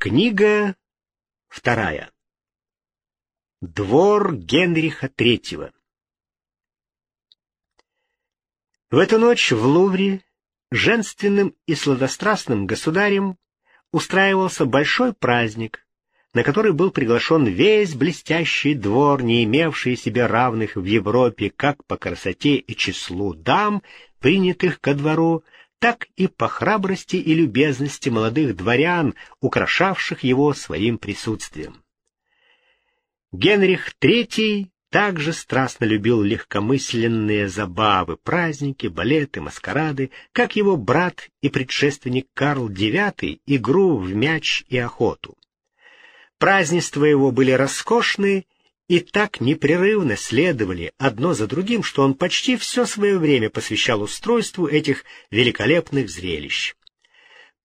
Книга вторая. Двор Генриха Третьего. В эту ночь в Лувре женственным и сладострастным государем устраивался большой праздник, на который был приглашен весь блестящий двор, не имевший себе равных в Европе как по красоте и числу дам, принятых ко двору, так и по храбрости и любезности молодых дворян, украшавших его своим присутствием. Генрих III также страстно любил легкомысленные забавы, праздники, балеты, маскарады, как его брат и предшественник Карл IX игру в мяч и охоту. Празднества его были роскошные и так непрерывно следовали одно за другим, что он почти все свое время посвящал устройству этих великолепных зрелищ.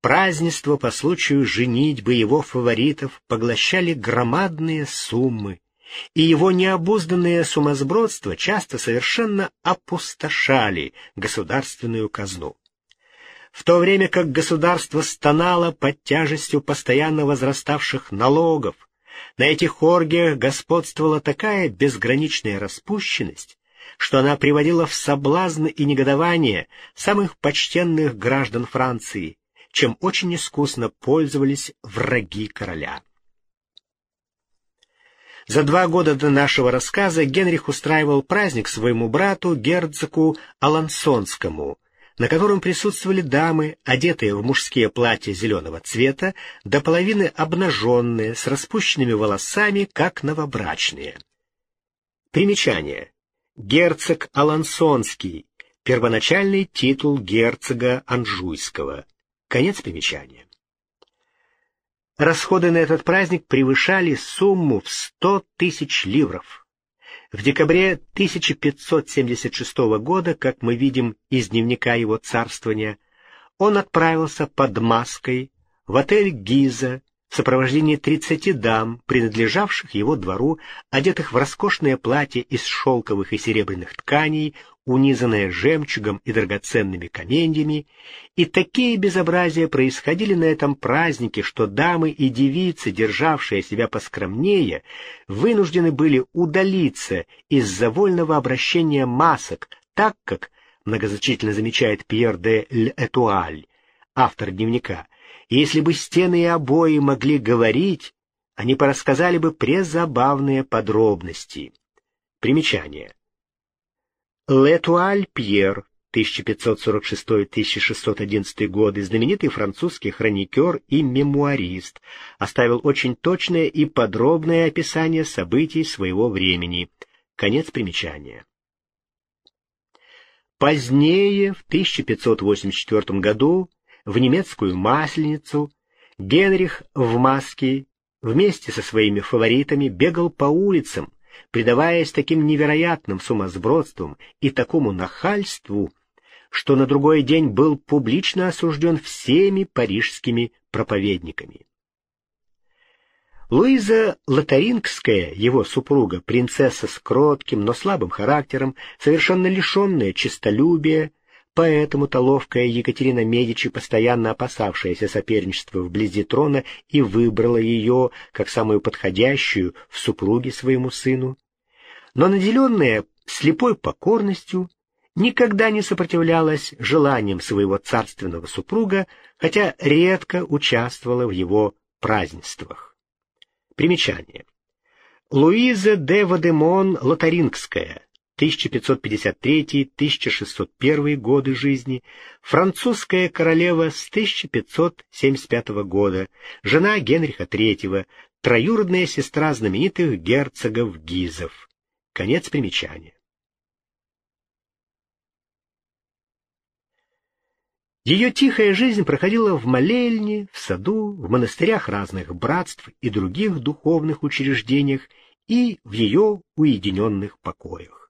Празднества по случаю женитьбы его фаворитов поглощали громадные суммы, и его необузданное сумасбродство часто совершенно опустошали государственную казну. В то время как государство стонало под тяжестью постоянно возраставших налогов, на этих оргиях господствовала такая безграничная распущенность, что она приводила в соблазн и негодование самых почтенных граждан Франции, чем очень искусно пользовались враги короля. За два года до нашего рассказа Генрих устраивал праздник своему брату, герцогу Алансонскому, на котором присутствовали дамы, одетые в мужские платья зеленого цвета, до половины обнаженные, с распущенными волосами, как новобрачные. Примечание. Герцог Алансонский. Первоначальный титул герцога Анжуйского. Конец примечания. Расходы на этот праздник превышали сумму в сто тысяч ливров. В декабре 1576 года, как мы видим из дневника его царствования, он отправился под маской в отель «Гиза» в сопровождении 30 дам, принадлежавших его двору, одетых в роскошное платье из шелковых и серебряных тканей, унизанное жемчугом и драгоценными каменьями, и такие безобразия происходили на этом празднике, что дамы и девицы, державшие себя поскромнее, вынуждены были удалиться из-за вольного обращения масок, так как, многозначительно замечает Пьер де L'Этуаль, автор дневника, если бы стены и обои могли говорить, они порассказали бы презабавные подробности. Примечание. Летуаль Пьер, 1546-1611 годы, знаменитый французский хроникер и мемуарист, оставил очень точное и подробное описание событий своего времени. Конец примечания. Позднее, в 1584 году, в немецкую Масленицу, Генрих в маске вместе со своими фаворитами бегал по улицам, предаваясь таким невероятным сумасбродствам и такому нахальству, что на другой день был публично осужден всеми парижскими проповедниками. Луиза Лотарингская, его супруга, принцесса с кротким, но слабым характером, совершенно лишенная честолюбия, Поэтому-то ловкая Екатерина Медичи, постоянно опасавшаяся соперничества вблизи трона, и выбрала ее как самую подходящую в супруге своему сыну. Но наделенная слепой покорностью, никогда не сопротивлялась желаниям своего царственного супруга, хотя редко участвовала в его празднествах. Примечание. Луиза де Вадемон Лотарингская, 1553-1601 годы жизни, французская королева с 1575 года, жена Генриха III, троюродная сестра знаменитых герцогов Гизов. Конец примечания. Ее тихая жизнь проходила в молельне, в саду, в монастырях разных братств и других духовных учреждениях и в ее уединенных покоях.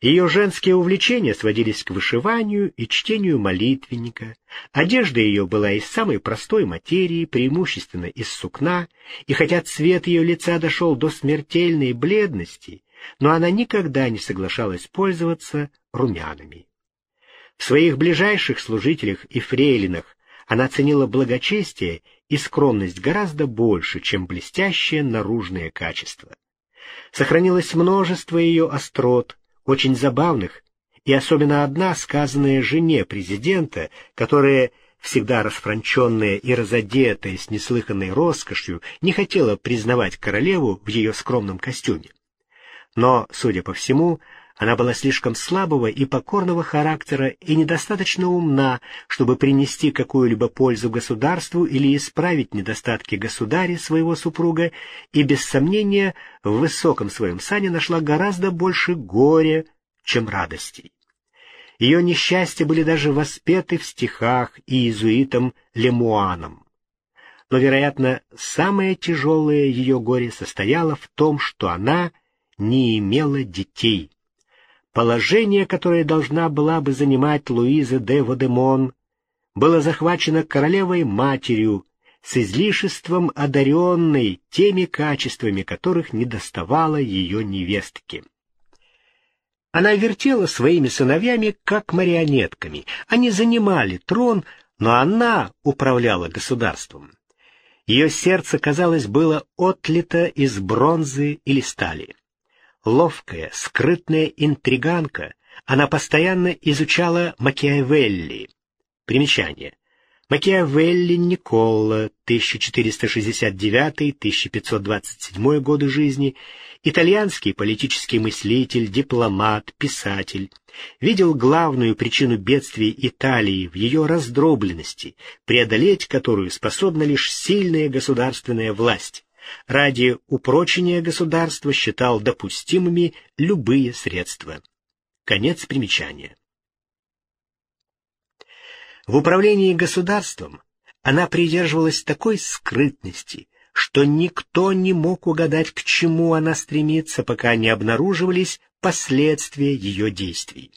Ее женские увлечения сводились к вышиванию и чтению молитвенника. Одежда ее была из самой простой материи, преимущественно из сукна, и хотя цвет ее лица дошел до смертельной бледности, но она никогда не соглашалась пользоваться румянами. В своих ближайших служителях и фрейлинах она ценила благочестие и скромность гораздо больше, чем блестящее наружное качество. Сохранилось множество ее острот, очень забавных, и особенно одна, сказанная жене президента, которая, всегда расфранченная и разодетая с неслыханной роскошью, не хотела признавать королеву в ее скромном костюме. Но, судя по всему, она была слишком слабого и покорного характера и недостаточно умна, чтобы принести какую-либо пользу государству или исправить недостатки государя, своего супруга, и, без сомнения, в высоком своем сане нашла гораздо больше горя, чем радостей. Ее несчастья были даже воспеты в стихах и иезуитом Лемуаном. Но, вероятно, самое тяжелое ее горе состояло в том, что она не имела детей. Положение, которое должна была бы занимать Луиза де Водемон, было захвачено королевой-матерью, с излишеством одаренной теми качествами, которых недоставало ее невестке. Она вертела своими сыновьями, как марионетками. Они занимали трон, но она управляла государством. Ее сердце, казалось, было отлито из бронзы или стали. Ловкая, скрытная интриганка, она постоянно изучала Макиавелли. Примечание. Макиавелли Николла, 1469-1527 годы жизни, итальянский политический мыслитель, дипломат, писатель, видел главную причину бедствий Италии в ее раздробленности, преодолеть которую способна лишь сильная государственная власть ради упрочения государства считал допустимыми любые средства. Конец примечания. В управлении государством она придерживалась такой скрытности, что никто не мог угадать, к чему она стремится, пока не обнаруживались последствия ее действий.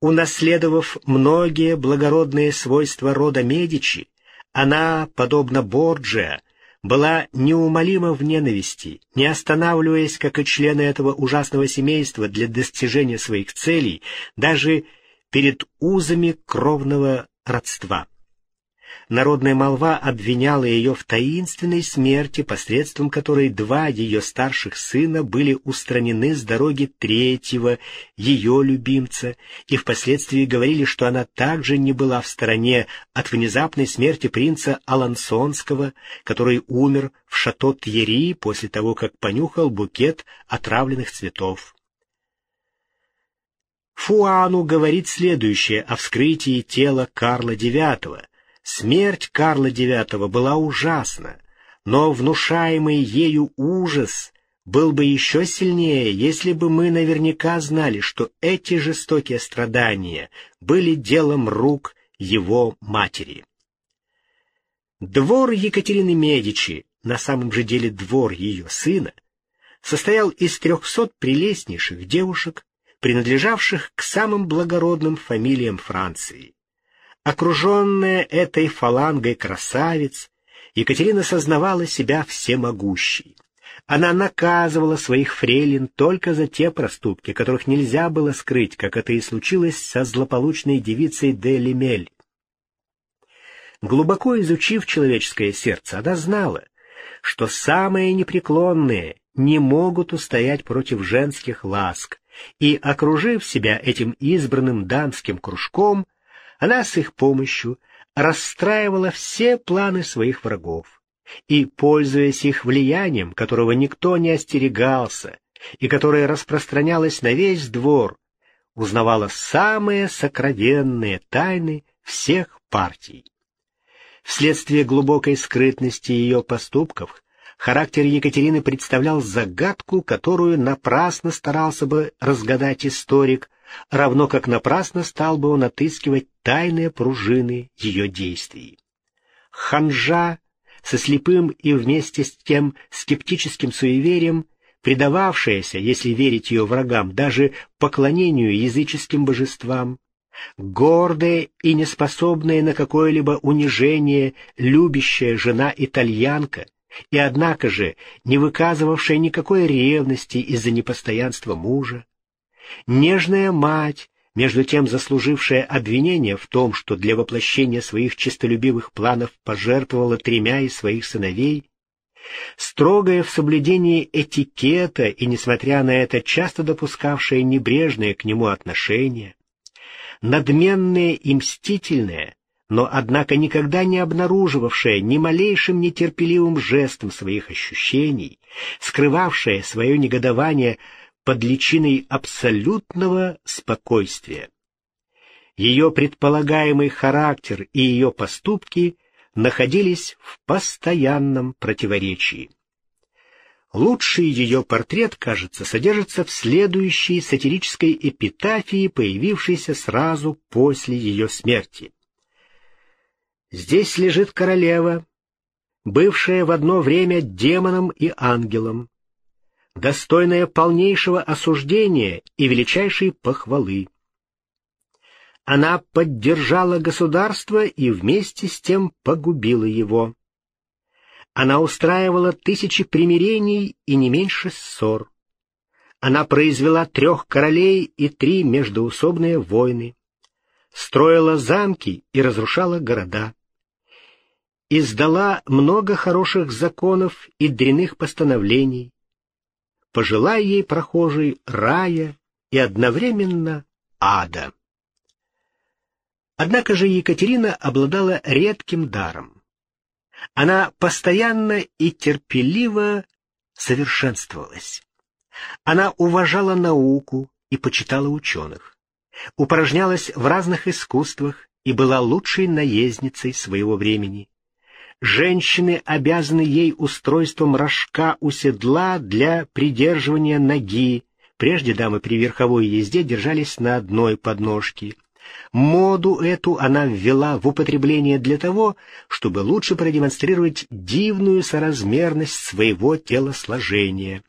Унаследовав многие благородные свойства рода Медичи, она, подобно Борджиа, была неумолима в ненависти, не останавливаясь, как и члены этого ужасного семейства, для достижения своих целей, даже перед узами кровного родства. Народная молва обвиняла ее в таинственной смерти, посредством которой два ее старших сына были устранены с дороги третьего, ее любимца, и впоследствии говорили, что она также не была в стороне от внезапной смерти принца Алансонского, который умер в шато Тьери после того, как понюхал букет отравленных цветов. Фуану говорит следующее о вскрытии тела Карла IX, Смерть Карла IX была ужасна, но внушаемый ею ужас был бы еще сильнее, если бы мы наверняка знали, что эти жестокие страдания были делом рук его матери. Двор Екатерины Медичи, на самом же деле двор ее сына, состоял из трехсот прелестнейших девушек, принадлежавших к самым благородным фамилиям Франции. Окруженная этой фалангой красавиц, Екатерина сознавала себя всемогущей. Она наказывала своих фрейлин только за те проступки, которых нельзя было скрыть, как это и случилось со злополучной девицей де Лемель. Глубоко изучив человеческое сердце, она знала, что самые непреклонные не могут устоять против женских ласк, и, окружив себя этим избранным дамским кружком, она с их помощью расстраивала все планы своих врагов и, пользуясь их влиянием, которого никто не остерегался и которое распространялось на весь двор, узнавала самые сокровенные тайны всех партий. Вследствие глубокой скрытности ее поступков характер Екатерины представлял загадку, которую напрасно старался бы разгадать историк, равно как напрасно стал бы он отыскивать тайные пружины ее действий. Ханжа со слепым и вместе с тем скептическим суеверием, предававшаяся, если верить ее врагам, даже поклонению языческим божествам, гордая и неспособная на какое-либо унижение любящая жена-итальянка, и однако же не выказывавшая никакой ревности из-за непостоянства мужа, Нежная мать, между тем заслужившая обвинение в том, что для воплощения своих честолюбивых планов пожертвовала тремя из своих сыновей, строгая в соблюдении этикета и, несмотря на это, часто допускавшая небрежное к нему отношение, надменная и мстительная, но, однако, никогда не обнаруживавшая ни малейшим нетерпеливым жестом своих ощущений, скрывавшая свое негодование под личиной абсолютного спокойствия. Ее предполагаемый характер и ее поступки находились в постоянном противоречии. Лучший ее портрет, кажется, содержится в следующей сатирической эпитафии, появившейся сразу после ее смерти. Здесь лежит королева, бывшая в одно время демоном и ангелом, достойная полнейшего осуждения и величайшей похвалы. Она поддержала государство и вместе с тем погубила его. Она устраивала тысячи примирений и не меньше ссор. Она произвела трех королей и три междоусобные войны, строила замки и разрушала города, издала много хороших законов и дряных постановлений, пожелай ей прохожий рая и одновременно ада. Однако же Екатерина обладала редким даром. Она постоянно и терпеливо совершенствовалась. Она уважала науку и почитала ученых, упражнялась в разных искусствах и была лучшей наездницей своего времени. Женщины обязаны ей устройством рожка у седла для придерживания ноги. Прежде дамы при верховой езде держались на одной подножке. Моду эту она ввела в употребление для того, чтобы лучше продемонстрировать дивную соразмерность своего телосложения.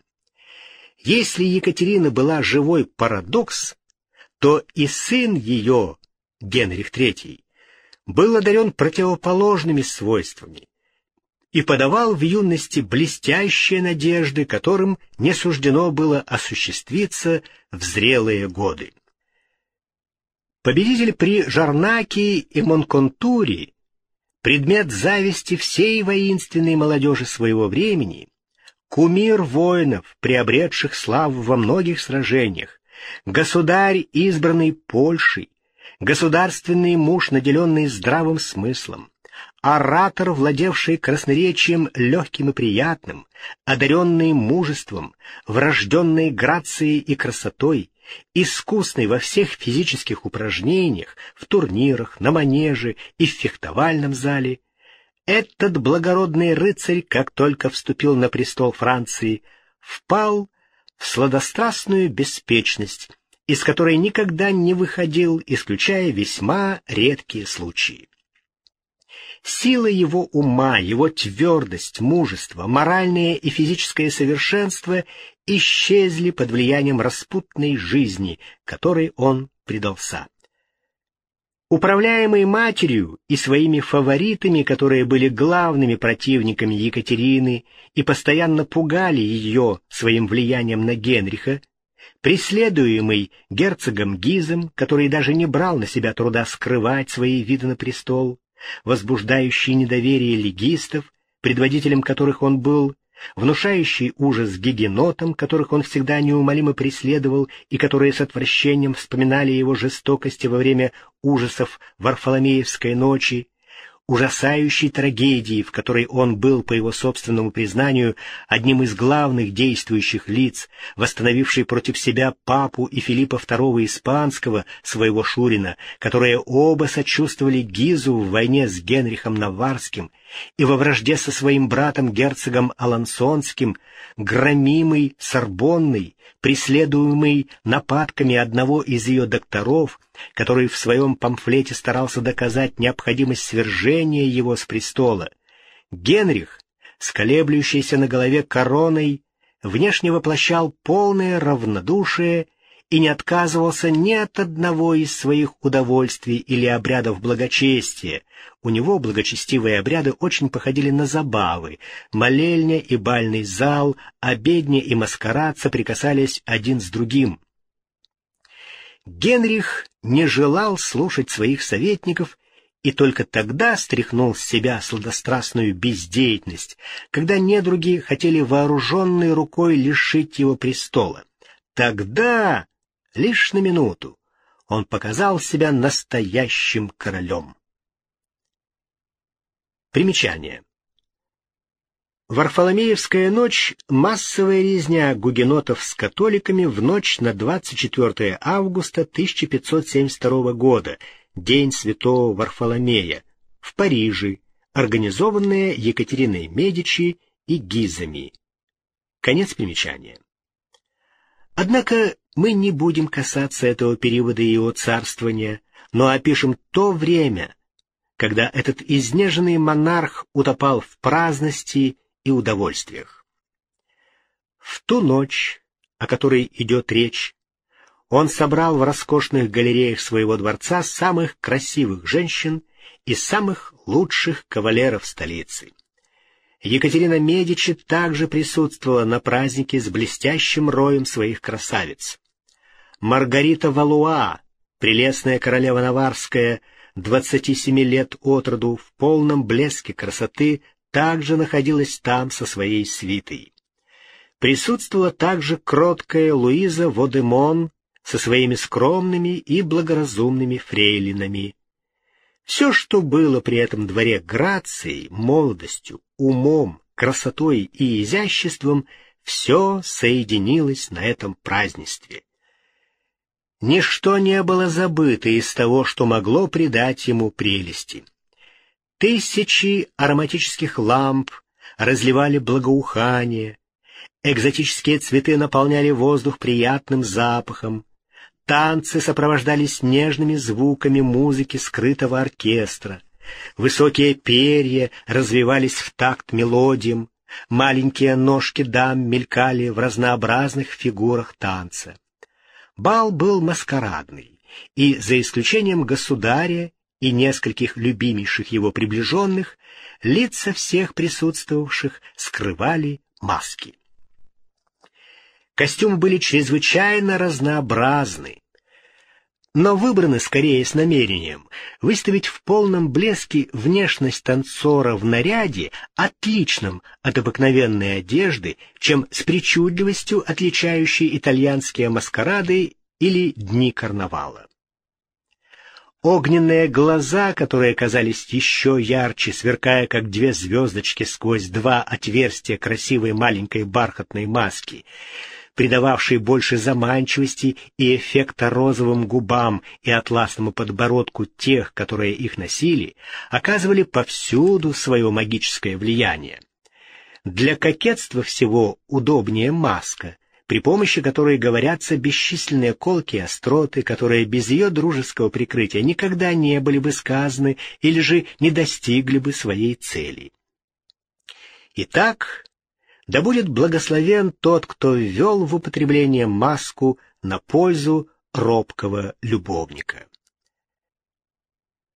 Если Екатерина была живой парадокс, то и сын ее, Генрих III, был одарен противоположными свойствами и подавал в юности блестящие надежды, которым не суждено было осуществиться в зрелые годы. Победитель при Жарнаке и Монконтуре, предмет зависти всей воинственной молодежи своего времени, кумир воинов, приобретших славу во многих сражениях, государь, избранный Польшей, государственный муж, наделенный здравым смыслом, оратор, владевший красноречием легким и приятным, одаренный мужеством, врожденной грацией и красотой, искусный во всех физических упражнениях, в турнирах, на манеже и в фехтовальном зале, этот благородный рыцарь, как только вступил на престол Франции, впал в сладострастную беспечность, из которой никогда не выходил, исключая весьма редкие случаи. Сила его ума, его твердость, мужество, моральное и физическое совершенство исчезли под влиянием распутной жизни, которой он предался. Управляемый матерью и своими фаворитами, которые были главными противниками Екатерины и постоянно пугали ее своим влиянием на Генриха, преследуемый герцогом Гизом, который даже не брал на себя труда скрывать свои виды на престол, возбуждающий недоверие легистов, предводителем которых он был, внушающий ужас гигенотам, которых он всегда неумолимо преследовал и которые с отвращением вспоминали его жестокости во время ужасов Варфоломеевской ночи, ужасающей трагедии, в которой он был, по его собственному признанию, одним из главных действующих лиц, восстановивший против себя папу и Филиппа II Испанского, своего Шурина, которые оба сочувствовали Гизу в войне с Генрихом Наварским и во вражде со своим братом герцогом Алансонским, громимый Сорбонный, преследуемый нападками одного из ее докторов, который в своем памфлете старался доказать необходимость свержения его с престола, Генрих, сколеблющийся на голове короной, внешне воплощал полное равнодушие и не отказывался ни от одного из своих удовольствий или обрядов благочестия. У него благочестивые обряды очень походили на забавы. Молельня и бальный зал, обедня и маскарад соприкасались один с другим. Генрих не желал слушать своих советников и только тогда стряхнул с себя сладострастную бездеятельность, когда недруги хотели вооруженной рукой лишить его престола. Тогда, лишь на минуту, он показал себя настоящим королем. Примечание. Варфоломеевская ночь — массовая резня гугенотов с католиками в ночь на 24 августа 1572 года, День святого Варфоломея, в Париже, организованная Екатериной Медичи и Гизами. Конец примечания. Однако мы не будем касаться этого периода его царствования, но опишем то время, когда этот изнеженный монарх утопал в праздности и удовольствиях. В ту ночь, о которой идет речь, он собрал в роскошных галереях своего дворца самых красивых женщин и самых лучших кавалеров столицы. Екатерина Медичи также присутствовала на празднике с блестящим роем своих красавиц. Маргарита Валуа, прелестная королева Наварская, 27 лет от роду, в полном блеске красоты, также находилась там со своей свитой. Присутствовала также кроткая Луиза Водемон со своими скромными и благоразумными фрейлинами. Все, что было при этом дворе грацией, молодостью, умом, красотой и изяществом, все соединилось на этом празднестве. Ничто не было забыто из того, что могло придать ему прелести. Тысячи ароматических ламп разливали благоухание, экзотические цветы наполняли воздух приятным запахом, танцы сопровождались нежными звуками музыки скрытого оркестра, высокие перья развивались в такт мелодиям, маленькие ножки дам мелькали в разнообразных фигурах танца. Бал был маскарадный, и, за исключением государя и нескольких любимейших его приближенных, лица всех присутствовавших скрывали маски. Костюмы были чрезвычайно разнообразны, но выбраны скорее с намерением выставить в полном блеске внешность танцора в наряде, отличном от обыкновенной одежды, чем с причудливостью отличающей итальянские маскарады или дни карнавала. Огненные глаза, которые казались еще ярче, сверкая как две звездочки сквозь два отверстия красивой маленькой бархатной маски — придававший больше заманчивости и эффекта розовым губам и атласному подбородку тех, которые их носили, оказывали повсюду свое магическое влияние. Для кокетства всего удобнее маска, при помощи которой говорятся бесчисленные колки и остроты, которые без ее дружеского прикрытия никогда не были бы сказаны или же не достигли бы своей цели. Итак, да будет благословен тот, кто ввел в употребление маску на пользу робкого любовника.